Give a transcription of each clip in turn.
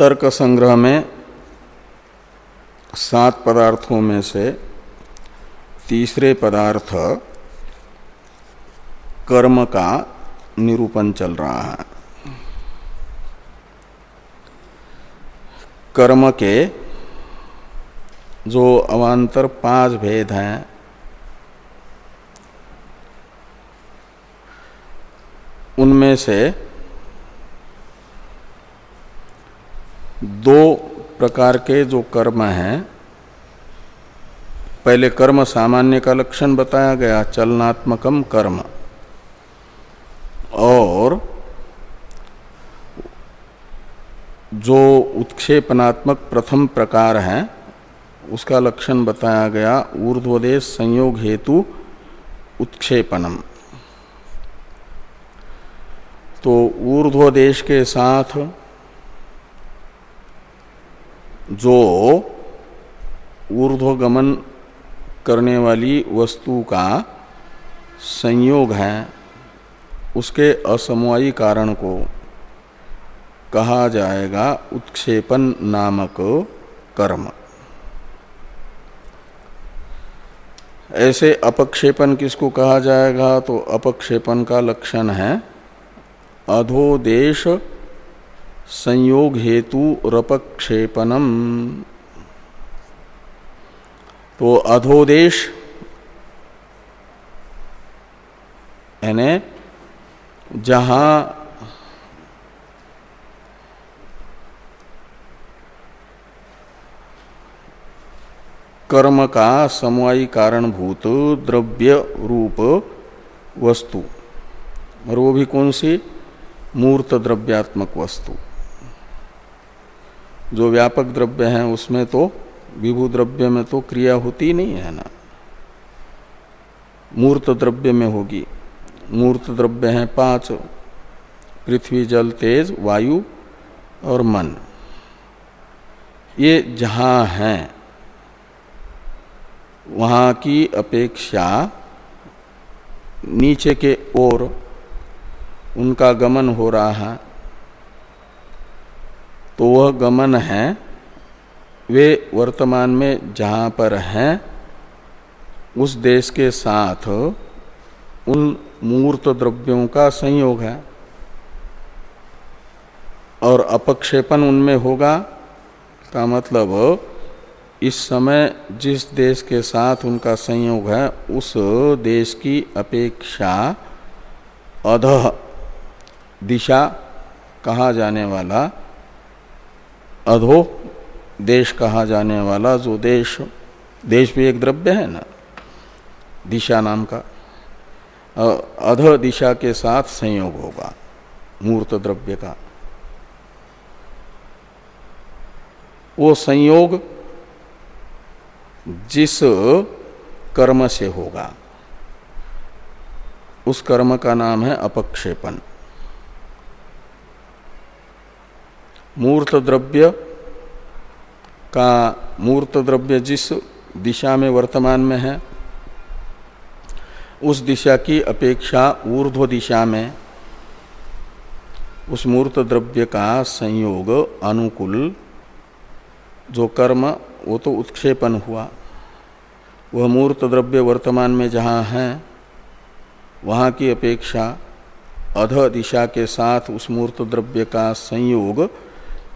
तर्क संग्रह में सात पदार्थों में से तीसरे पदार्थ कर्म का निरूपण चल रहा है। कर्म के जो अवान्तर पाँच भेद हैं, उनमें से दो प्रकार के जो कर्म हैं, पहले कर्म सामान्य का लक्षण बताया गया, चलनात्मकम कर्म। और जो उत्क्षेपनात्मक प्रथम प्रकार है, उसका लक्षण बताया गया ऊर्ध्वदेश संयोग हेतु उत्क्षेपनम तो ऊर्ध्वदेश के साथ जो ऊर्ध्वगमन करने वाली वस्तु का संयोग है, उसके असमवायी कारण को कहा जाएगा उत्क्षेपण नामक कर्म। ऐसे अपक्षेपन किसको कहा जाएगा? तो अपक्षेपन का लक्षण है अधोदेश संयोग हेतु रपक्षेपनम। तो अधोदेश यानी जहाँ कर्म का समवायी कारणभूत द्रव्य रूप वस्तु। और वो भी कौन सी? मूर्त द्रव्यात्मक वस्तु। जो व्यापक द्रव्य हैं, उसमें तो विभू द्रव्य में तो क्रिया होती नहीं है ना। मूर्त द्रव्य में होगी। मूर्त द्रव्य हैं पाँच, पृथ्वी, जल, तेज, वायु और मन। ये जहाँ हैं, वहाँ की अपेक्षा नीचे के ओर उनका गमन हो रहा है। तो वह गमन है। वे वर्तमान में जहाँ पर हैं, उस देश के साथ उन मूर्त द्रव्यों का संयोग है। और अपक्षेपण उनमें होगा का मतलब इस समय जिस देश के साथ उनका संयोग है, उस देश की अपेक्षा अध दिशा कहा जाने वाला अधो, देश कहा जाने वाला, जो देश देश भी एक द्रव्य है ना, दिशा नाम का। अध दिशा के साथ संयोग होगा, मूर्त द्रव्य का। वो संयोग जिस कर्म से होगा, उस कर्म का नाम है अपक्षेपण। मूर्त द्रव्य का मूर्त द्रव्य जिस दिशा में वर्तमान में है, उस दिशा की अपेक्षा ऊर्ध्व दिशा में उस मूर्त द्रव्य का संयोग अनुकूल जो कर्म, वो तो उत्क्षेपण हुआ। वह मूर्त द्रव्य वर्तमान में जहाँ है, वहाँ की अपेक्षा अध दिशा के साथ उस मूर्त द्रव्य का संयोग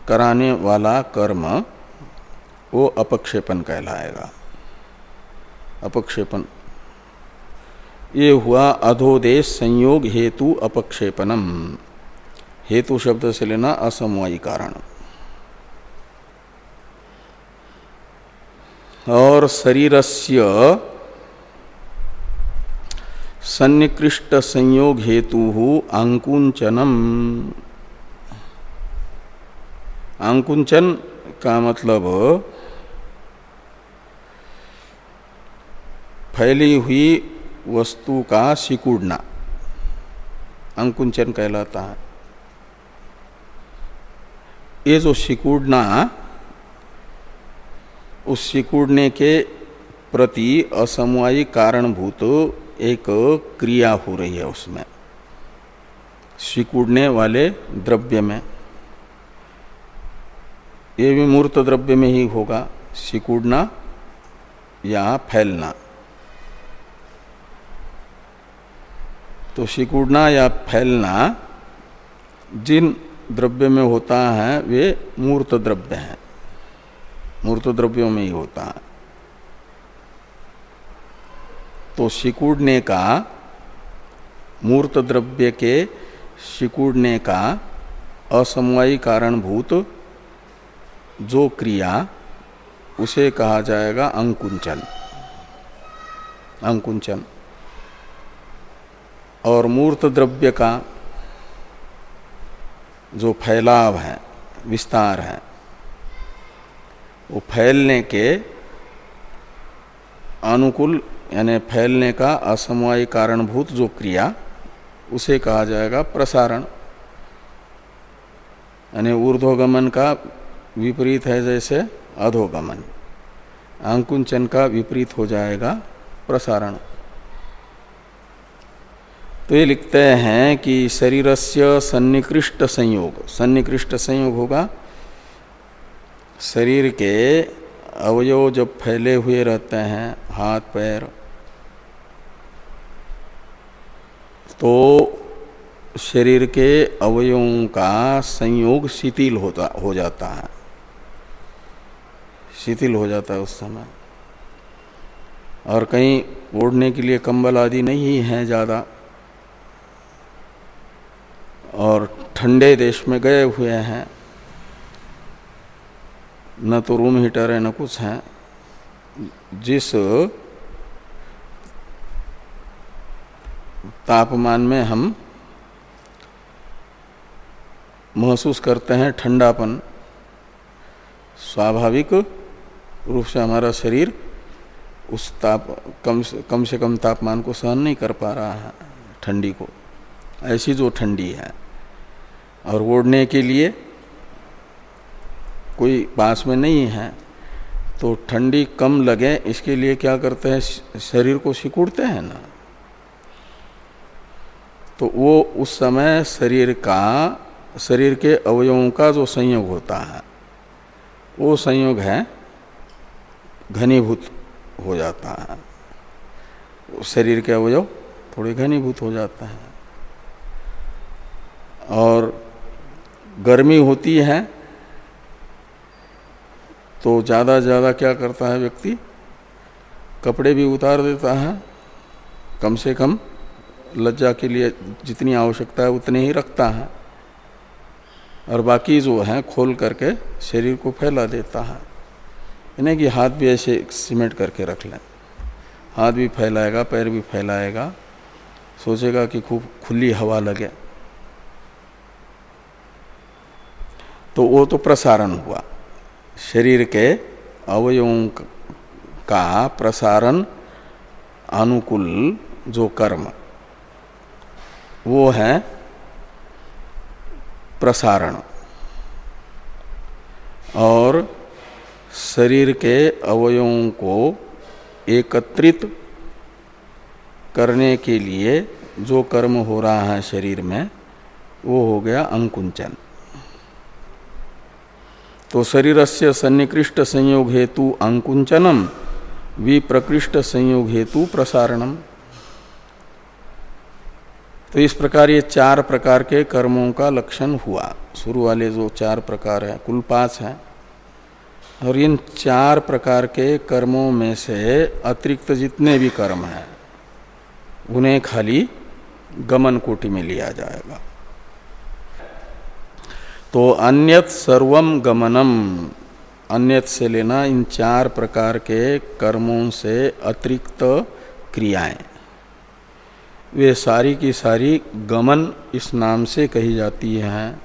कराने वाला कर्म वो अपक्षेपण कहलाएगा। अपक्षेपण ये हुआ अधोदेश संयोग हेतु अपक्षेपणम हेतु शब्द से लेना असमवायी कारण। और शरीरस्य सन्निकृष्ट संयोग हेतु आंकुंचनम आंकुंचन का मतलब फैली हुई वस्तु का सिकुड़ना। अंकुंचन कहलाता है। ये जो सिकुड़ना, उस सिकुड़ने के प्रति असमवायी कारणभूत एक क्रिया हो रही है उसमें। सिकुड़ने वाले द्रव्य में। ये भी मूर्त द्रव्य में ही होगा, सिकुड़ना या फैलना। तो सिकुड़ना या फैलना जिन द्रव्य में होता है, वे मूर्त द्रव्य हैं। मूर्त द्रव्यों में ही होता है। तो सिकुड़ने का, मूर्त द्रव्य के सिकुड़ने का असमवायी कारणभूत जो क्रिया, उसे कहा जाएगा अंकुंचन। अंकुंचन। और मूर्त द्रव्य का जो फैलाव है, विस्तार है, वो फैलने के अनुकूल, यानी फैलने का असमवाय कारणभूत जो क्रिया, उसे कहा जाएगा प्रसारण। यानी ऊर्ध्वगमन का विपरीत है जैसे अधोगमन। अंकुंचन का विपरीत हो जाएगा प्रसारण। तो ये लिखते हैं कि शरीरस्य सन्निकृष्ट संयोग। सन्निकृष्ट संयोग होगा। शरीर के अवयव जब फैले हुए रहते हैं, हाथ, पैर तो शरीर के अवयवों का संयोग शिथिल होता, हो जाता है। शिथिल हो जाता है उस समय। और कहीं ओढ़ने के लिए कंबल आदि नहीं है ज़्यादा। और ठंडे देश में गए हुए हैं। न तो रूम हीटर है, न कुछ है। जिस तापमान में हम महसूस करते हैं ठंडापन, स्वाभाविक रूप से हमारा शरीर उस ताप, कम से कम से कम तापमान को सहन नहीं कर पा रहा है, ठंडी को। ऐसी जो ठंडी है, और ओढ़ने के लिए कोई पास में नहीं है तो ठंडी कम लगे, इसके लिए क्या करते हैं, शरीर को सिकुड़ते हैं ना। तो वो उस समय शरीर का, शरीर के अवयवों का जो संयोग होता है, वो संयोग है घनीभूत हो जाता है। शरीर के अवयव थोड़े घनीभूत हो जाता है। और गर्मी होती है तो ज़्यादा ज़्यादा क्या करता है व्यक्ति? कपड़े भी उतार देता है, कम से कम लज्जा के लिए जितनी आवश्यकता है उतने ही रखता है। और बाकी जो है, खोल करके शरीर को फैला देता है। यानी कि हाथ भी ऐसे सीमेंट करके रख लें। हाथ भी फैलाएगा, पैर भी फैलाएगा। सोचेगा कि खूब खुली हवा लगे। तो वो तो प्रसारण हुआ। शरीर के अवयवों का प्रसारण अनुकूल जो कर्म, वो है प्रसारण। और शरीर के अवयवों को एकत्रित करने के लिए जो कर्म हो रहा है शरीर में, वो हो गया अंकुंचन। तो शरीर से सन्निकृष्ट संयोग हेतु अंकुंचनम, विप्रकृष्ट संयोग हेतु प्रसारणम। तो इस प्रकार ये चार प्रकार के कर्मों का लक्षण हुआ। शुरू वाले जो चार प्रकार है, कुल पाँच है। और इन चार प्रकार के कर्मों में से अतिरिक्त जितने भी कर्म हैं, उन्हें खाली गमन कोटि में लिया जाएगा। तो अन्यत सर्वम गमनम, अन्यत से लेना इन चार प्रकार के कर्मों से अतिरिक्त क्रियाएँ। वे सारी की सारी गमन इस नाम से कही जाती हैं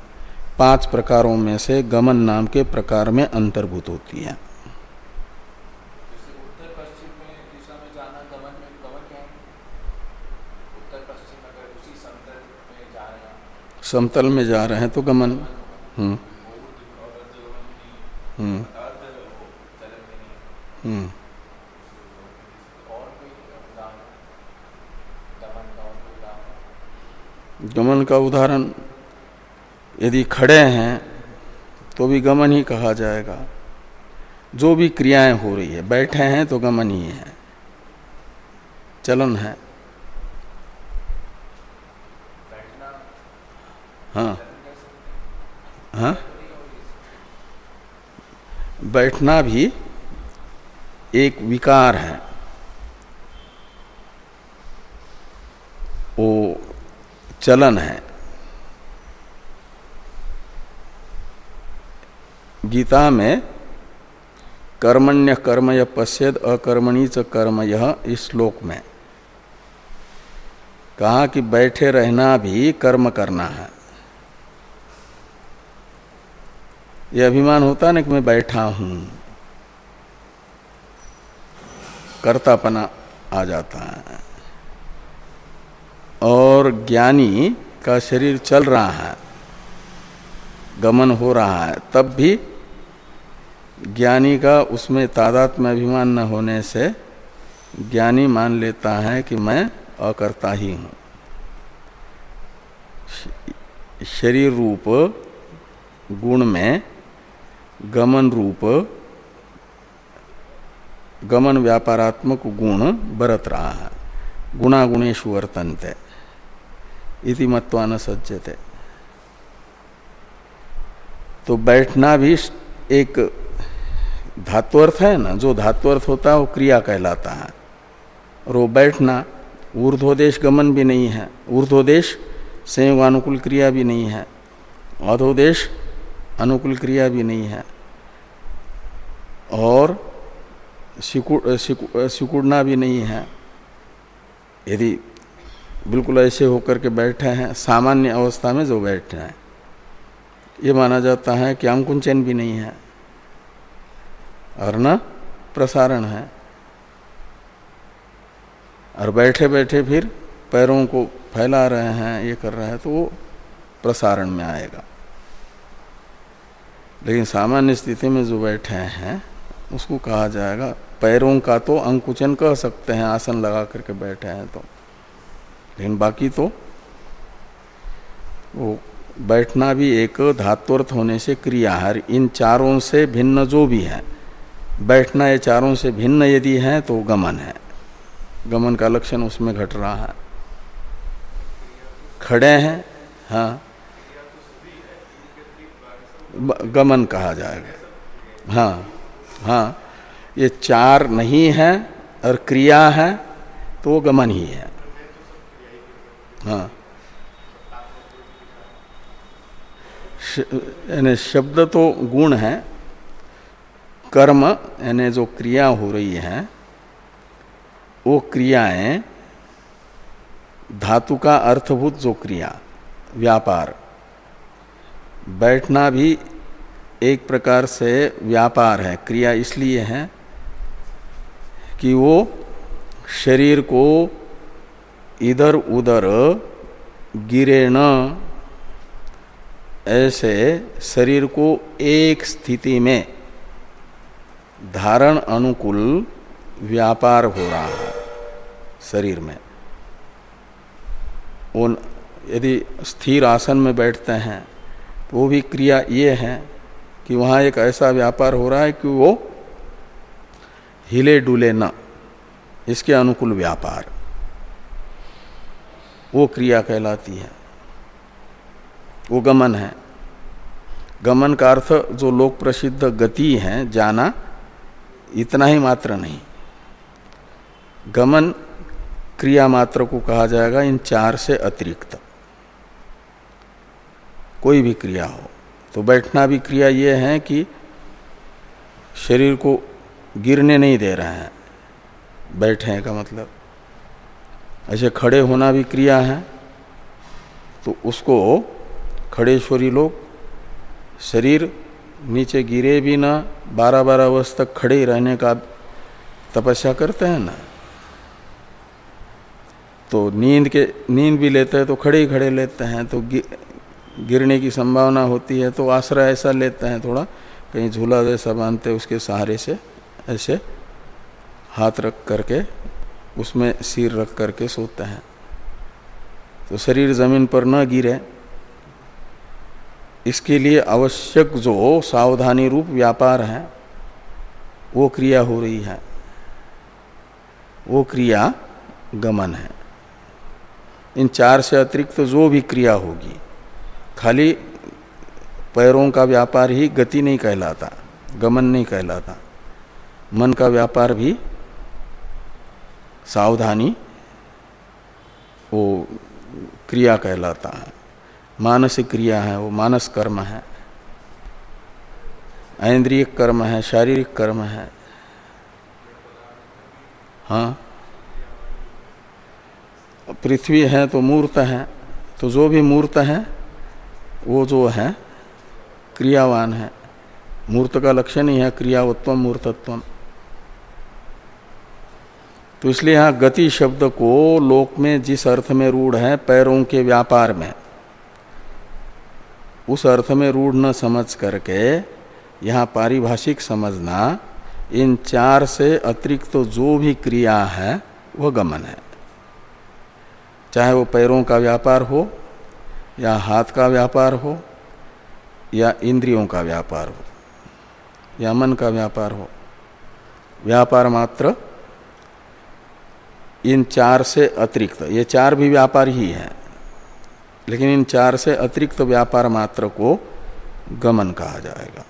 पाँच प्रकारों में से गमन नाम के प्रकार में अंतर्भूत होती है। समतल में जा रहे हैं तो गमन। हम्म। हम्म। हम्म। गमन का उदाहरण यदि खड़े हैं तो भी गमन ही कहा जाएगा। जो भी क्रियाएँ हो रही है, बैठे हैं तो गमन ही है। चलन है। हाँ। हाँ? बैठना भी एक विकार है। वो चलन है। गीता में कर्मण्य कर्म य पश्यद अकर्मणी च कर्म यह इस श्लोक में। कहा कि बैठे रहना भी कर्म करना है। यह अभिमान होता ना कि मैं बैठा हूँ। कर्तापना आ जाता है। और ज्ञानी का शरीर चल रहा है। गमन हो रहा है। तब भी ज्ञानी का उसमें तादात में अभिमान न होने से ज्ञानी मान लेता है कि मैं अकर्ता ही हूँ। शरीर रूप, गुण में गमन रूप, गमन व्यापारात्मक गुण बरत रहा है। गुणागुणेश वर्तनते, इति मत्वा न सज्जते। तो बैठना भी एक धात्वर्थ है ना? जो धात्वर्थ होता है, वो क्रिया कहलाता है। और वो बैठना ऊर्ध्वदेश गमन भी नहीं है। ऊर्ध्वदेश संयोगानुकूल क्रिया भी नहीं है। अधोदेश अनुकूल क्रिया भी नहीं है। और सिकुड़ सिकुड़ना भी नहीं है। यदि बिल्कुल ऐसे होकर के बैठे हैं, सामान्य अवस्था में जो बैठे हैं, ये माना जाता है कि अंकुंचन भी नहीं है। और न प्रसारण है। और बैठे बैठे फिर पैरों को फैला रहे हैं, ये कर रहे हैं तो वो प्रसारण में आएगा। लेकिन सामान्य स्थिति में जो बैठे हैं, उसको कहा जाएगा, पैरों का तो अंकुचन कह सकते हैं, आसन लगा करके बैठे हैं तो। लेकिन बाकी तो वो बैठना भी एक धात्वर्थ होने से क्रिया है इन चारों से भिन्न जो भी है बैठना ये चारों से भिन्न यदि है तो गमन है। गमन का लक्षण उसमें घट रहा है। खड़े हैं हाँ। गमन कहा जाएगा। हाँ हाँ। ये चार नहीं है और क्रिया है तो वो गमन ही है। हाँ। यानी शब्द तो गुण है कर्म, यानी जो क्रिया हो रही है, वो क्रियाएँ धातु का अर्थभूत जो क्रिया, व्यापार। बैठना भी एक प्रकार से व्यापार है, क्रिया इसलिए है कि वो शरीर को इधर उधर गिरे न, ऐसे शरीर को एक स्थिति में धारण अनुकूल व्यापार हो रहा है शरीर में। वो यदि स्थिर आसन में बैठते हैं तो वो भी क्रिया ये है कि वहाँ एक ऐसा व्यापार हो रहा है कि वो हिले डुले न। इसके अनुकूल व्यापार। वो क्रिया कहलाती है। वो गमन है। गमन का अर्थ जो लोक प्रसिद्ध गति है, जाना इतना ही मात्र नहीं। गमन क्रिया मात्र को कहा जाएगा, इन चार से अतिरिक्त। कोई भी क्रिया हो तो बैठना भी क्रिया ये है कि शरीर को गिरने नहीं दे रहे हैं। बैठे का मतलब। ऐसे खड़े होना भी क्रिया है तो उसको खड़ेश्वरी लोग शरीर नीचे गिरे भी ना बारह बारह वर्ष तक खड़े रहने का तपस्या करते हैं ना। तो नींद के, नींद भी लेते हैं तो खड़े ही खड़े लेते हैं तो गिरने की संभावना होती है तो आश्रय ऐसा लेते हैं थोड़ा, कहीं झूला जैसा बांधते उसके सहारे से, ऐसे हाथ रख करके, उसमें सिर रख करके सोते हैं। तो शरीर ज़मीन पर न गिरे इसके लिए आवश्यक जो सावधानी रूप व्यापार है, वो क्रिया हो रही है। वो क्रिया गमन है। इन चार से अतिरिक्त तो जो भी क्रिया होगी, खाली पैरों का व्यापार ही गति नहीं कहलाता, गमन नहीं कहलाता। मन का व्यापार भी सावधानी वो क्रिया कहलाता है। मानसिक क्रिया है, वो मानस कर्म है। ऐन्द्रिय कर्म है, शारीरिक कर्म है। हाँ। पृथ्वी है तो मूर्त है तो जो भी मूर्त है, वो जो है, क्रियावान है। मूर्त का लक्षण ही है क्रियावत्व मूर्तत्व तो इसलिए यहाँ गति शब्द को लोक में जिस अर्थ में रूढ़ है, पैरों के व्यापार में। उस अर्थ में रूढ़ न समझ करके यहाँ पारिभाषिक समझना, इन चार से अतिरिक्त तो जो भी क्रिया है वह गमन है। चाहे वो पैरों का व्यापार हो, या हाथ का व्यापार हो, या इंद्रियों का व्यापार हो, या मन का व्यापार हो, व्यापार मात्र इन चार से अतिरिक्त, ये चार भी व्यापार ही है। लेकिन इन चार से अतिरिक्त व्यापार मात्र को गमन कहा जाएगा।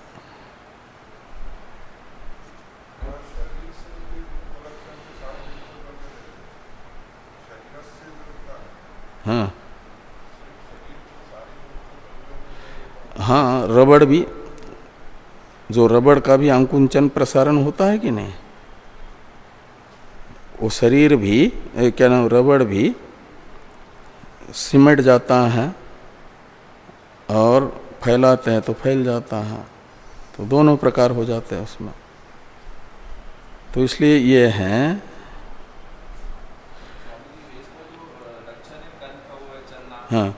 हाँ। हाँ रबड़ भी, जो रबड़ का भी अंकुंचन प्रसारण होता है कि नहीं? वो शरीर भी क्या नाम, रबड़ भी सिमट जाता है और फैलाते हैं तो फैल जाता है तो दोनों प्रकार हो जाते हैं उसमें। तो इसलिए ये हैं हाँ।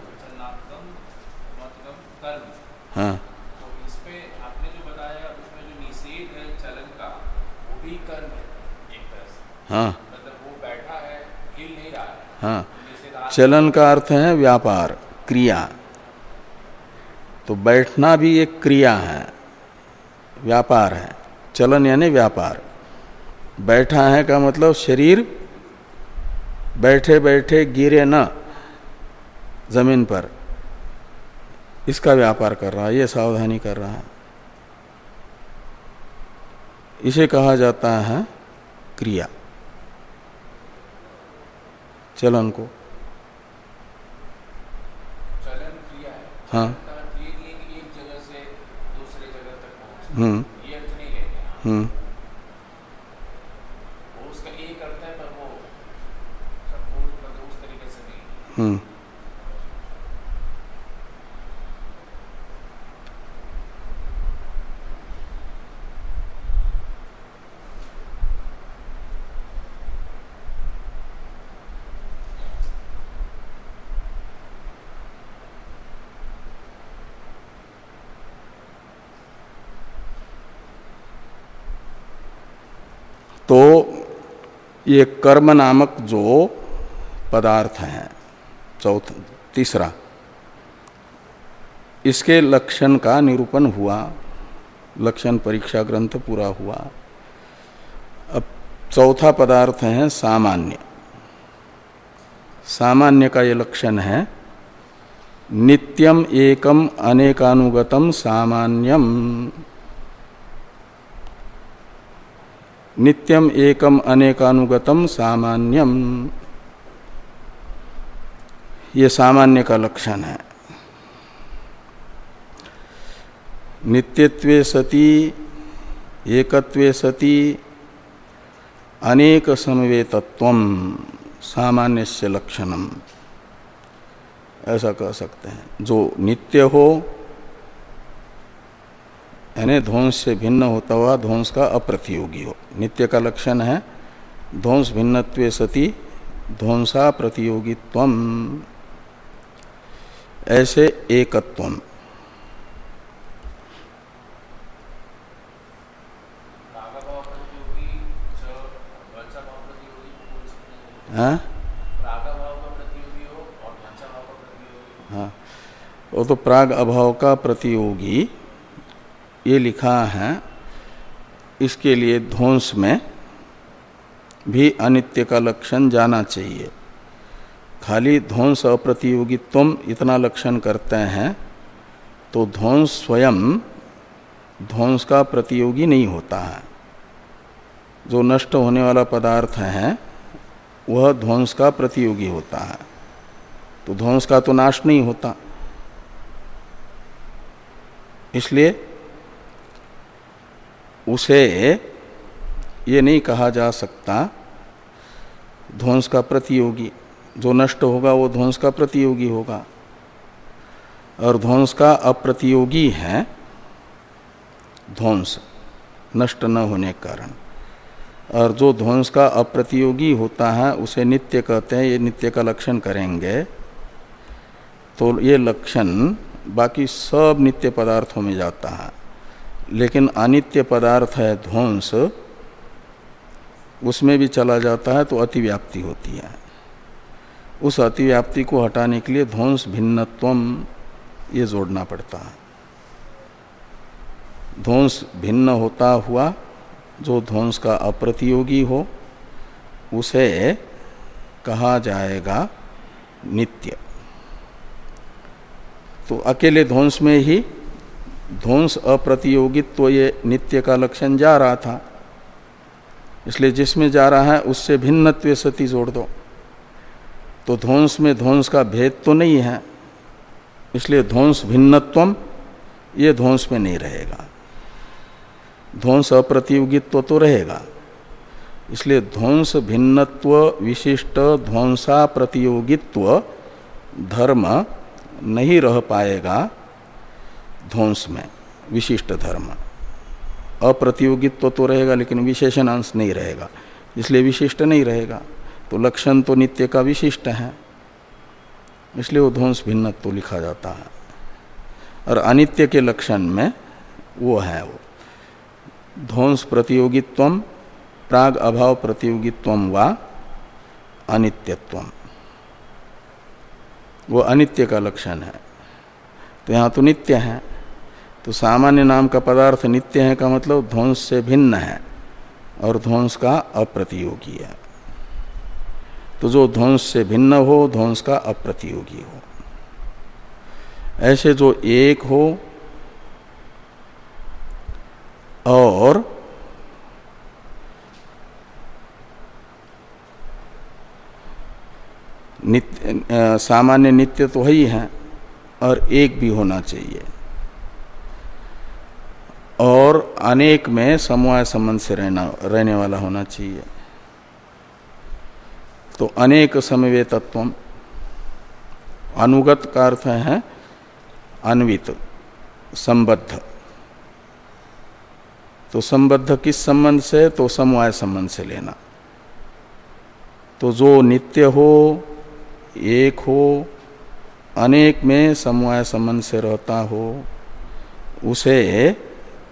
हाँ। हाँ। मतलब वो बैठा है हिल नहीं रहा है। हाँ। चलन का अर्थ है व्यापार, क्रिया। तो बैठना भी एक क्रिया है, व्यापार है। चलन यानी व्यापार। बैठा है का मतलब शरीर बैठे बैठे गिरे न, ज़मीन पर। इसका व्यापार कर रहा है, ये सावधानी कर रहा है। इसे कहा जाता है क्रिया। चलन को चलन क्रिया है। हम्म। नहीं। लेंगे हम्म उसका एक अर्थ है पर वो संपूर्ण मतलब उस तरीके से नहीं हम्म तो ये कर्म नामक जो पदार्थ है, चौथ, तीसरा, इसके लक्षण का निरूपण हुआ, लक्षण परीक्षा ग्रंथ पूरा हुआ। अब चौथा पदार्थ है सामान्य। सामान्य का ये लक्षण है, नित्यम एकम अनेकानुगतम सामान्यम। नित्यम एकम अनेकानुगतम सामान्यम। ये सामान्य का लक्षण है। नित्यत्वे सती, एकत्वे सती, अनेक समवेतत्व सामान्य से लक्षणम। ऐसा कह सकते हैं। जो नित्य हो यानी ध्वंस से भिन्न होता हुआ ध्वंस का अप्रतियोगी हो। नित्य का लक्षण है, ध्वंस भिन्नत्व सती, ध्वंसा प्रतियोगित्व ऐसे एकत्व। हैं? हाँ। वो तो प्राग अभाव का प्रतियोगी। ये लिखा है, इसके लिए ध्वंस में भी अनित्य का लक्षण जाना चाहिए। खाली ध्वंस अप्रतियोगित्व इतना लक्षण करते हैं तो ध्वंस स्वयं ध्वंस का प्रतियोगी नहीं होता है। जो नष्ट होने वाला पदार्थ है, वह ध्वंस का प्रतियोगी होता है। तो ध्वंस का तो नाश नहीं होता। इसलिए उसे ये नहीं कहा जा सकता, ध्वंस का प्रतियोगी, जो नष्ट होगा वो ध्वंस का प्रतियोगी होगा। और ध्वंस का अप्रतियोगी है ध्वंस, नष्ट न होने के कारण। और जो ध्वंस का अप्रतियोगी होता है, उसे नित्य कहते हैं, ये नित्य का लक्षण करेंगे। तो ये लक्षण बाकी सब नित्य पदार्थों में जाता है। लेकिन अनित्य पदार्थ है ध्वंस, उसमें भी चला जाता है तो अतिव्याप्ति होती है। उस अतिव्याप्ति को हटाने के लिए ध्वंस भिन्नत्व ये जोड़ना पड़ता है। ध्वंस भिन्न होता हुआ, जो ध्वंस का अप्रतियोगी हो, उसे कहा जाएगा नित्य। तो अकेले ध्वंस में ही ध्वंस अप्रतियोगित्व तो ये नित्य का लक्षण जा रहा था। इसलिए जिसमें जा रहा है, उससे भिन्नत्व सती जोड़ दो। तो ध्वंस में ध्वंस का भेद तो नहीं है। इसलिए ध्वंस भिन्नत्वम, ये ध्वंस में नहीं रहेगा। ध्वंस अप्रतियोगित्व तो रहेगा। इसलिए ध्वंस भिन्नत्व विशिष्ट ध्वंसा प्रतियोगित्व धर्म नहीं रह पाएगा। ध्वंस में, विशिष्ट धर्म। अप्रतियोगित्व तो तो रहेगा, लेकिन विशेषण अंश नहीं रहेगा। इसलिए विशिष्ट नहीं रहेगा। तो लक्षण तो नित्य का विशिष्ट है। इसलिए वो ध्वंस भिन्नत्व लिखा जाता है। और अनित्य के लक्षण में वो है वो। ध्वंस प्रतियोगित्व प्राग अभाव प्रतियोगित्व व अनित्यत्व वो अनित्य का लक्षण है। तो यहाँ तो नित्य है। तो सामान्य नाम का पदार्थ नित्य है का मतलब ध्वंस से भिन्न है, और ध्वंस का अप्रतियोगी है। तो जो ध्वंस से भिन्न हो, ध्वंस का अप्रतियोगी हो। ऐसे जो एक हो, और नित्य सामान्य नित्य तो ही है, और एक भी होना चाहिए। और अनेक में समवाय संबंध से रहना, रहने वाला होना चाहिए। तो अनेक समवे तत्व अनुगत का अर्थ है अन्वित, संबद्ध। तो संबद्ध किस संबंध से? तो समवाय संबंध से लेना। तो जो नित्य हो, एक हो, अनेक में समवाय संबंध से रहता हो, उसे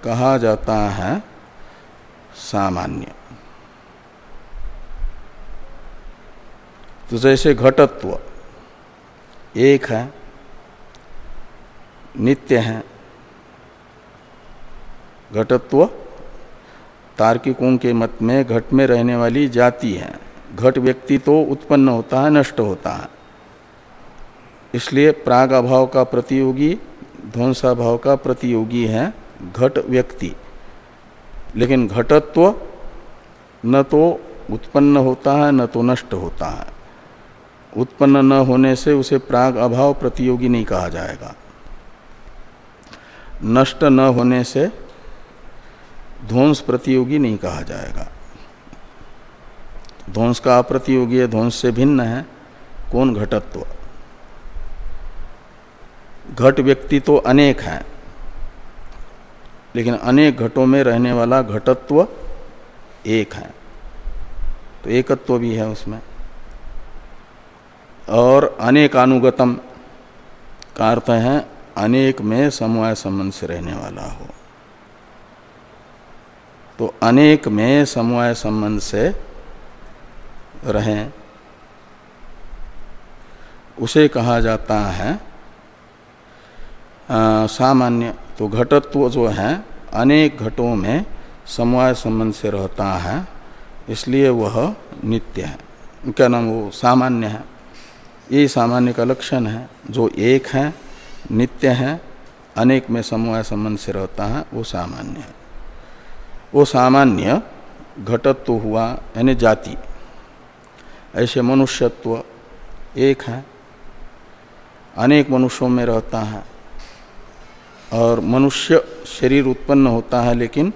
कहा जाता है सामान्य। तो जैसे घटत्व, एक है, नित्य है, घटत्व, तार्किकों के मत में घट में रहने वाली जाति है। घट व्यक्ति तो उत्पन्न होता है, नष्ट होता है। इसलिए प्राग अभाव का प्रतियोगी ध्वंसाभाव का प्रतियोगी है। घट व्यक्ति। लेकिन घटत्व न तो उत्पन्न होता है, न तो नष्ट होता है। उत्पन्न न होने से उसे प्राग अभाव प्रतियोगी नहीं कहा जाएगा। नष्ट न होने से ध्वंस प्रतियोगी नहीं कहा जाएगा। ध्वंस का अप्रतियोगी है, ध्वंस से भिन्न है। कौन घटत्व? घट व्यक्ति तो अनेक है। लेकिन अनेक घटों में रहने वाला घटत्व एक है। तो एकत्व भी है उसमें। और अनेक अनुगतम का अर्थ है, अनेक में समवाय संबंध से रहने वाला हो। तो अनेक में समवाय संबंध से रहें, उसे कहा जाता है सामान्य तो घटत्व जो है, अनेक घटों में समवाय संबंध से रहता है, इसलिए वह नित्य है। क्या नाम वो सामान्य है। ये सामान्य का लक्षण है। जो एक है, नित्य है, अनेक में समवाय संबंध से रहता है, वो सामान्य है। वो सामान्य घटत्व हुआ, यानी जाति। ऐसे मनुष्यत्व एक है। अनेक मनुष्यों में रहता है। और मनुष्य शरीर उत्पन्न होता है, लेकिन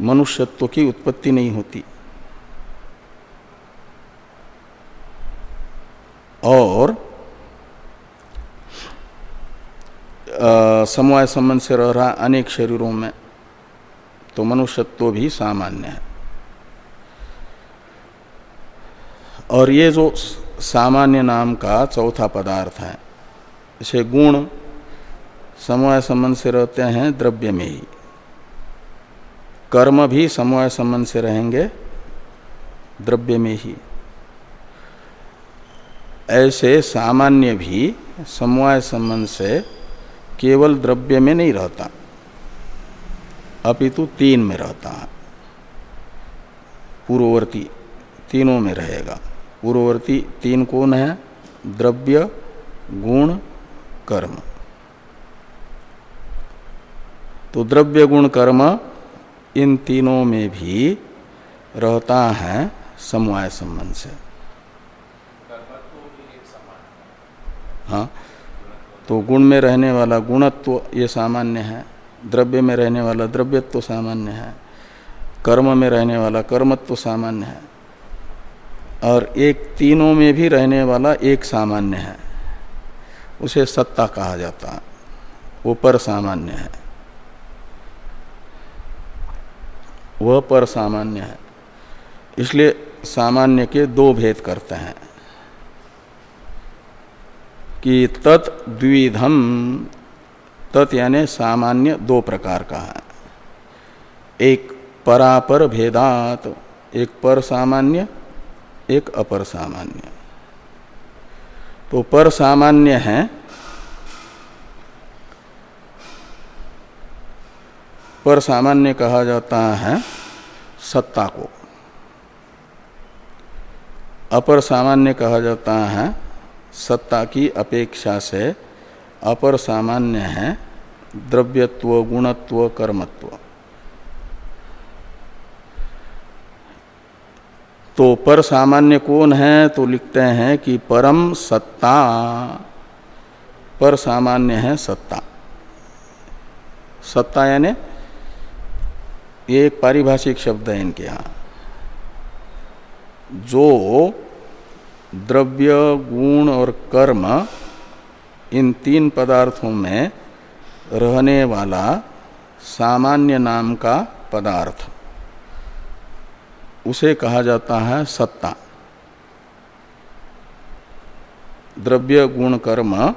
मनुष्यत्व की उत्पत्ति नहीं होती। और समवाय संबंध से रह रहा अनेक शरीरों में तो मनुष्यत्व भी सामान्य है। और ये जो सामान्य नाम का चौथा पदार्थ है, इसे गुण समवाय संबंध से रहते हैं द्रव्य में ही। कर्म भी समवाय संबंध से रहेंगे द्रव्य में ही। ऐसे सामान्य भी समवाय संबंध से केवल द्रव्य में नहीं रहता, अपितु तीन में रहता है। पूर्ववर्ती तीनों में रहेगा। पूर्ववर्ती तीन कौन है? द्रव्य, गुण, कर्म। तो द्रव्य गुण कर्म इन तीनों में भी रहता है समवाय संबंध से। हाँ तो गुण में रहने वाला गुणत्व ये सामान्य है, द्रव्य में रहने वाला द्रव्यत्व सामान्य है, कर्म में रहने वाला कर्मत्व सामान्य है, और एक तीनों में भी रहने वाला एक सामान्य है, उसे सत्ता कहा जाता है, वो पर सामान्य है। वह पर सामान्य है। इसलिए सामान्य के दो भेद करते हैं। कि तत् द्विधम तत् यानी सामान्य दो प्रकार का है। एक परापर भेदात, एक पर सामान्य, एक अपर सामान्य। तो पर सामान्य है पर सामान्य कहा जाता है सत्ता को। अपर सामान्य कहा जाता है सत्ता की अपेक्षा से अपर सामान्य है द्रव्यत्व, गुणत्व, कर्मत्व। तो पर सामान्य कौन है? तो लिखते हैं कि परम सत्ता, पर सामान्य है सत्ता। सत्ता यानी ये एक पारिभाषिक शब्द है इनके यहाँ। जो द्रव्य, गुण और कर्म इन तीन पदार्थों में रहने वाला सामान्य नाम का पदार्थ। उसे कहा जाता है सत्ता। द्रव्य, गुण, कर्म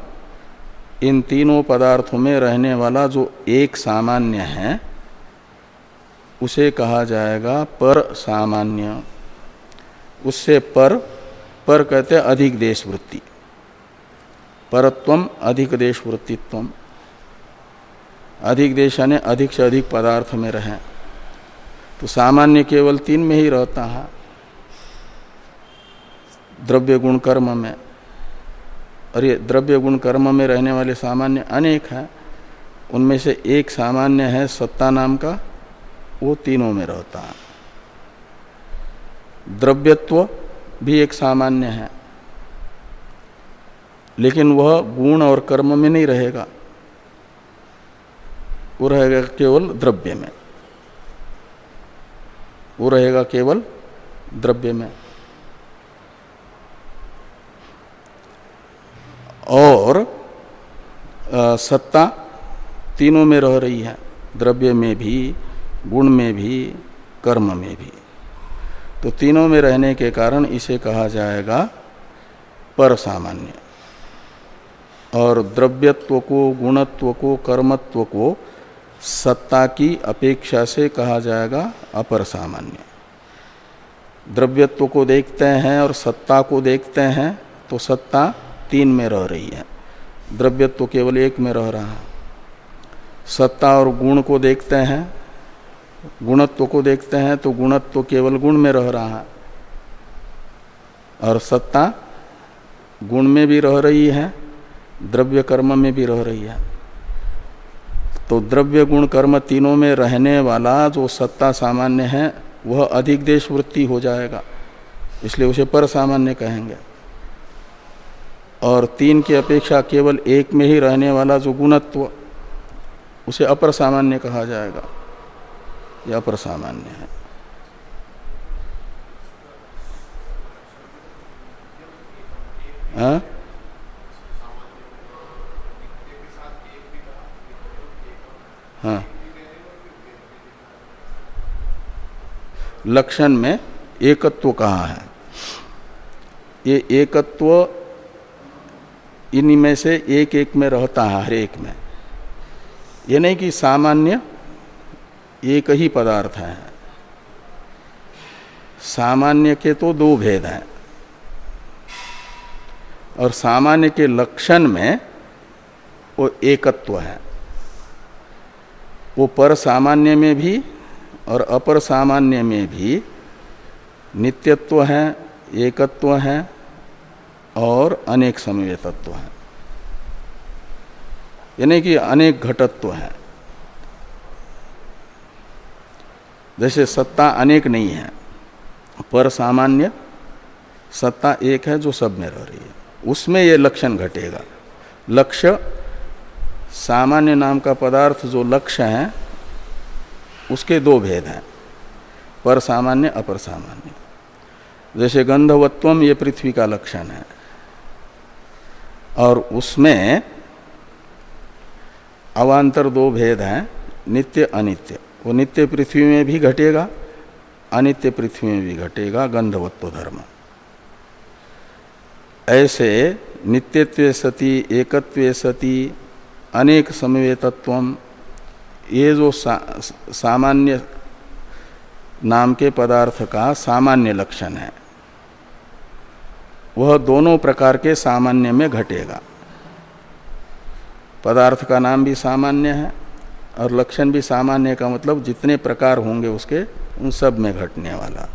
इन तीनों पदार्थों में रहने वाला जो एक सामान्य है उसे कहा जाएगा पर सामान्य। उससे पर पर कहते अधिक देश वृत्ति परत्वम, अधिक देश वृत्तित्व अधिक देश यानी अधिक से अधिक पदार्थ में रहें। तो सामान्य केवल तीन में ही रहता है। द्रव्य गुण कर्म में। अरे द्रव्य गुण कर्म में रहने वाले सामान्य अनेक हैं। उनमें से एक सामान्य है सत्ता नाम का। वो तीनों में रहता है। द्रव्यत्व भी एक सामान्य है। लेकिन वह गुण और कर्म में नहीं रहेगा। वो रहेगा केवल द्रव्य में। वो रहेगा केवल द्रव्य में। और आ, सत्ता तीनों में रह रही है। द्रव्य में भी गुण में भी, कर्म में भी। तो तीनों में रहने के कारण इसे कहा जाएगा पर सामान्य और द्रव्यत्व को, गुणत्व को, कर्मत्व को सत्ता की अपेक्षा से कहा जाएगा अपर सामान्य द्रव्यत्व को देखते हैं और सत्ता को देखते हैं तो सत्ता तीन में रह रही है। द्रव्यत्व केवल एक में रह रहा है। सत्ता और गुण को देखते हैं गुणत्व को देखते हैं तो गुणत्व केवल गुण में रह रहा है। और सत्ता गुण में भी रह रही है, द्रव्य कर्म में भी रह रही है। तो द्रव्य गुण कर्म तीनों में रहने वाला जो सत्ता सामान्य है, वह अधिक देश वृत्ति हो जाएगा, इसलिए उसे पर सामान्य कहेंगे। और तीन की अपेक्षा केवल एक में ही रहने वाला जो गुणत्व, उसे अपर सामान्य कहा जाएगा। यह अपर सामान्य है। हाँ? हाँ। लक्षण में एकत्व कहा है? ये एकत्व इनमें से एक एक में रहता है, हर एक में। ये नहीं कि सामान्य एक ही पदार्थ है। सामान्य के तो दो भेद हैं। और सामान्य के लक्षण में वो एकत्व है। वो पर सामान्य में भी और अपर सामान्य में भी नित्यत्व है, एकत्व है और अनेक समय तत्व है। यानी कि अनेक घटत्व है। जैसे सत्ता अनेक नहीं है, पर सामान्य सत्ता एक है जो सब में रह रही है। उसमें ये लक्षण घटेगा। लक्ष्य, सामान्य नाम का पदार्थ जो लक्ष्य है, उसके दो भेद हैं, पर सामान्य, अपर सामान्य। जैसे गंधवत्वम ये पृथ्वी का लक्षण है, और उसमें अवान्तर दो भेद हैं, नित्य, अनित्य। वो नित्य पृथ्वी में भी घटेगा अनित्य पृथ्वी में भी घटेगा गंधवत्व धर्म। ऐसे नित्यत्व सती एकत्व सती अनेक समवेतत्व ये जो सा, सामान्य नाम के पदार्थ का सामान्य लक्षण है वह दोनों प्रकार के सामान्य में घटेगा। पदार्थ का नाम भी सामान्य है और लक्षण भी सामान्य का मतलब जितने प्रकार होंगे उसके, उन सब में घटने वाला।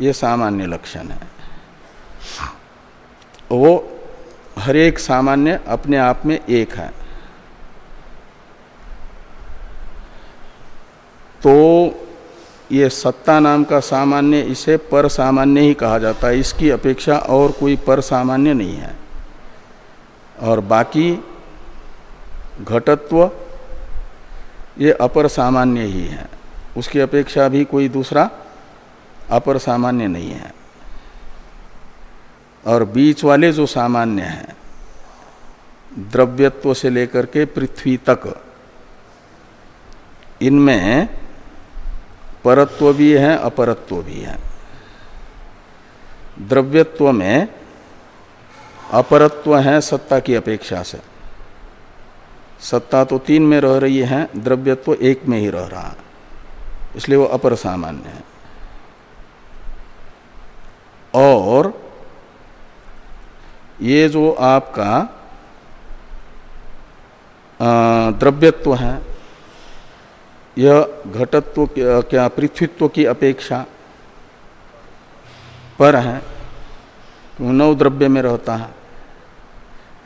ये सामान्य लक्षण है। वो हर एक सामान्य अपने आप में एक है। तो ये सत्ता नाम का सामान्य इसे पर सामान्य ही कहा जाता है। इसकी अपेक्षा और कोई पर सामान्य नहीं है। और बाकी घटत्व ये अपर सामान्य ही है। उसकी अपेक्षा भी कोई दूसरा अपर सामान्य नहीं है। और बीच वाले जो सामान्य हैं, द्रव्यत्व से लेकर के पृथ्वी तक, इनमें परत्व भी है, अपरत्व भी है। द्रव्यत्व में अपरत्व है सत्ता की अपेक्षा से। सत्ता तो तीन में रह रही है, द्रव्यत्व एक में ही रह रहा है। इसलिए वो अपर सामान्य है। और ये जो आपका द्रव्यत्व है, यह घटत्व क्या, पृथ्वीत्व की अपेक्षा पर है नौ द्रव्य में रहता है,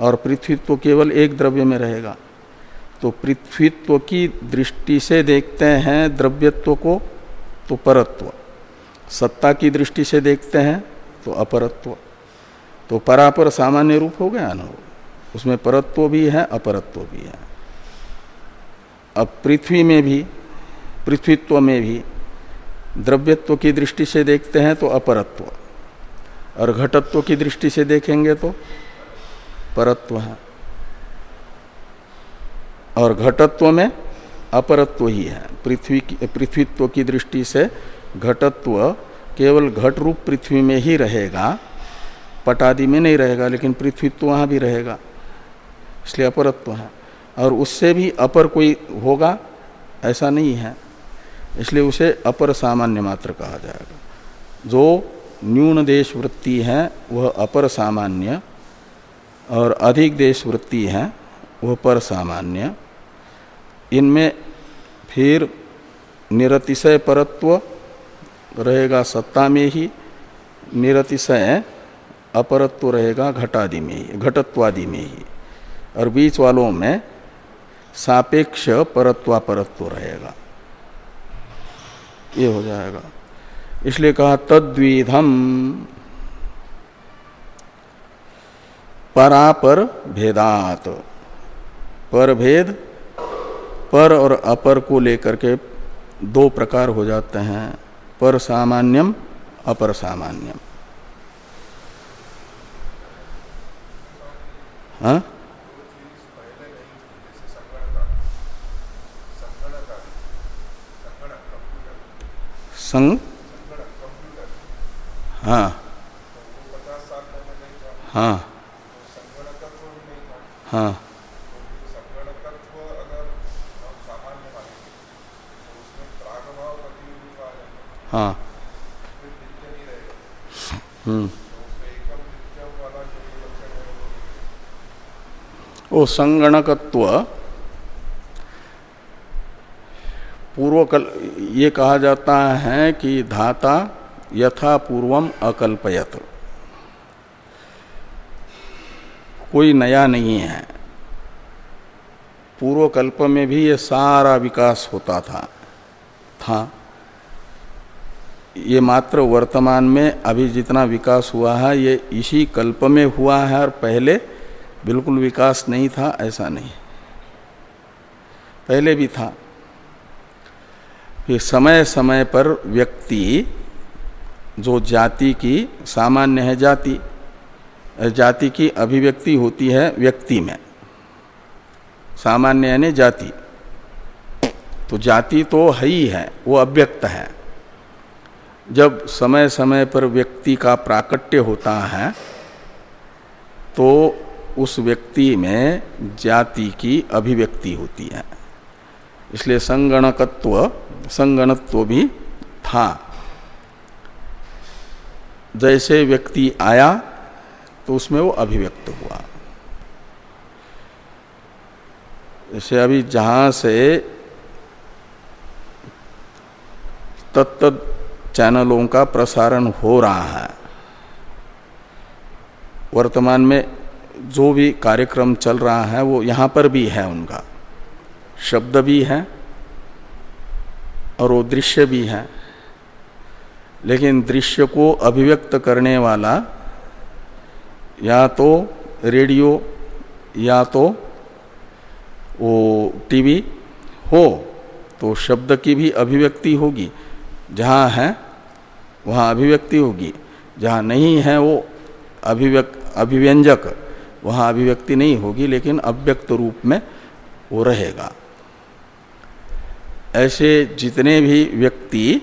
और पृथ्वीत्व केवल एक द्रव्य में रहेगा। तो पृथ्वीत्व की दृष्टि से देखते हैं द्रव्यत्व को तो परत्व। सत्ता की दृष्टि से देखते हैं तो अपरत्व। तो परापर सामान्य रूप हो गया ना? उसमें परत्व भी है, अपरत्व भी है। अब पृथ्वी में भी, पृथ्वीत्व में भी द्रव्यत्व की दृष्टि से देखते हैं तो अपरत्व। और घटत्व की दृष्टि से देखेंगे तो परत्व है। और घटत्व में अपरत्व ही है। पृथ्वी पृथ्वीत्व की दृष्टि से घटत्व केवल घट रूप पृथ्वी में ही रहेगा। पटादि में नहीं रहेगा, लेकिन पृथ्वीत्व वहाँ भी रहेगा। इसलिए अपरत्व है। और उससे भी अपर कोई होगा, ऐसा नहीं है। इसलिए उसे अपर सामान्य मात्र कहा जाएगा। जो न्यून देश वृत्ति है, वह अपर सामान्य, और अधिक देश वृत्ति है, वह पर सामान्य। इनमें फिर निरतिशय परत्व रहेगा सत्ता में ही, निरतिशय अपरत्व रहेगा घटादि में ही, घटत्वादि में ही। और बीच वालों में सापेक्ष परत्वापरत्व रहेगा। ये हो जाएगा। इसलिए कहा, तद्विधम परापर भेदात पर भेद पर और अपर को लेकर के दो प्रकार हो जाते हैं, पर सामान्यम, अपर सामान्यम। हाँ? संग? हाँ। हाँ। हाँ। हाँ। हम्म। वो संगणकत्व पूर्व कल ये कहा जाता है कि धाता यथा पूर्वम अकल्पयत। कोई नया नहीं है। पूर्व कल्प में भी ये सारा विकास होता था। था। ये मात्र वर्तमान में अभी जितना विकास हुआ है, ये इसी कल्प में हुआ है और पहले बिल्कुल विकास नहीं था, ऐसा नहीं। पहले भी था। फिर समय समय पर व्यक्ति, जो जाति की, सामान्य है जाति जाति की अभिव्यक्ति होती है व्यक्ति में। सामान्य यानी जाति। तो जाति तो है ही है, वो अव्यक्त है। जब समय समय पर व्यक्ति का प्राकट्य होता है तो उस व्यक्ति में जाति की अभिव्यक्ति होती है। इसलिए संगणकत्व, संगणत्व भी था। जैसे व्यक्ति आया तो उसमें वो अभिव्यक्त हुआ। जैसे अभी जहाँ से तत्त चैनलों का प्रसारण हो रहा है। वर्तमान में जो भी कार्यक्रम चल रहा है, वो यहाँ पर भी है उनका। शब्द भी है और वो दृश्य भी है। लेकिन दृश्य को अभिव्यक्त करने वाला या तो रेडियो या तो वो टीवी हो तो शब्द की भी अभिव्यक्ति होगी। जहाँ है वहाँ अभिव्यक्ति होगी। जहाँ नहीं है वो अभिव्यक्त अभिव्यंजक, वहाँ अभिव्यक्ति नहीं होगी, लेकिन अव्यक्त रूप में वो रहेगा। ऐसे जितने भी व्यक्ति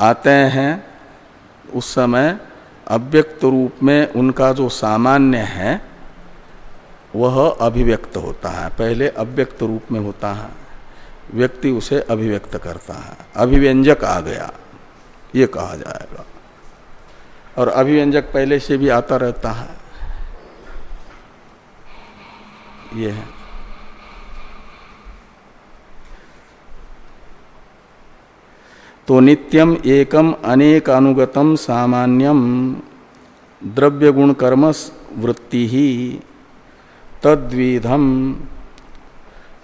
आते हैं, उस समय अव्यक्त रूप में उनका जो सामान्य है, वह अभिव्यक्त होता है। पहले अव्यक्त रूप में होता है, व्यक्ति उसे अभिव्यक्त करता है। अभिव्यंजक आ गया। ये कहा जाएगा। और अभिव्यंजक पहले से भी आता रहता है। ये है। तो नित्यम एकम अनेक अनुगतम सामान्यम द्रव्य गुण कर्म वृत्ति ही तद्विधम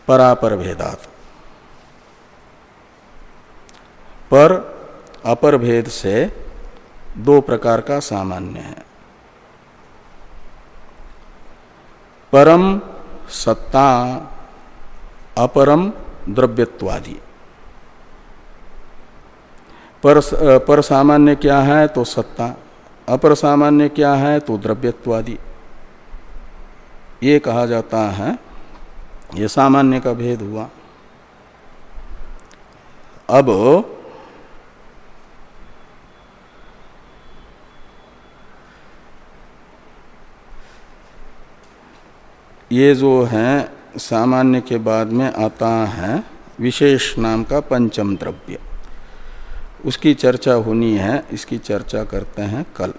परापर भेदात पर अपर भेद से दो प्रकार का सामान्य है। परम सत्ता, अपरम द्रव्यत्वादि। पर पर सामान्य क्या है तो सत्ता, अपर सामान्य क्या है तो द्रव्यत्वादि। ये कहा जाता है, ये सामान्य का भेद हुआ। अब ये जो है, सामान्य के बाद में आता है विशेष नाम का पंचम द्रव्य। उसकी चर्चा होनी है, इसकी चर्चा करते हैं कल।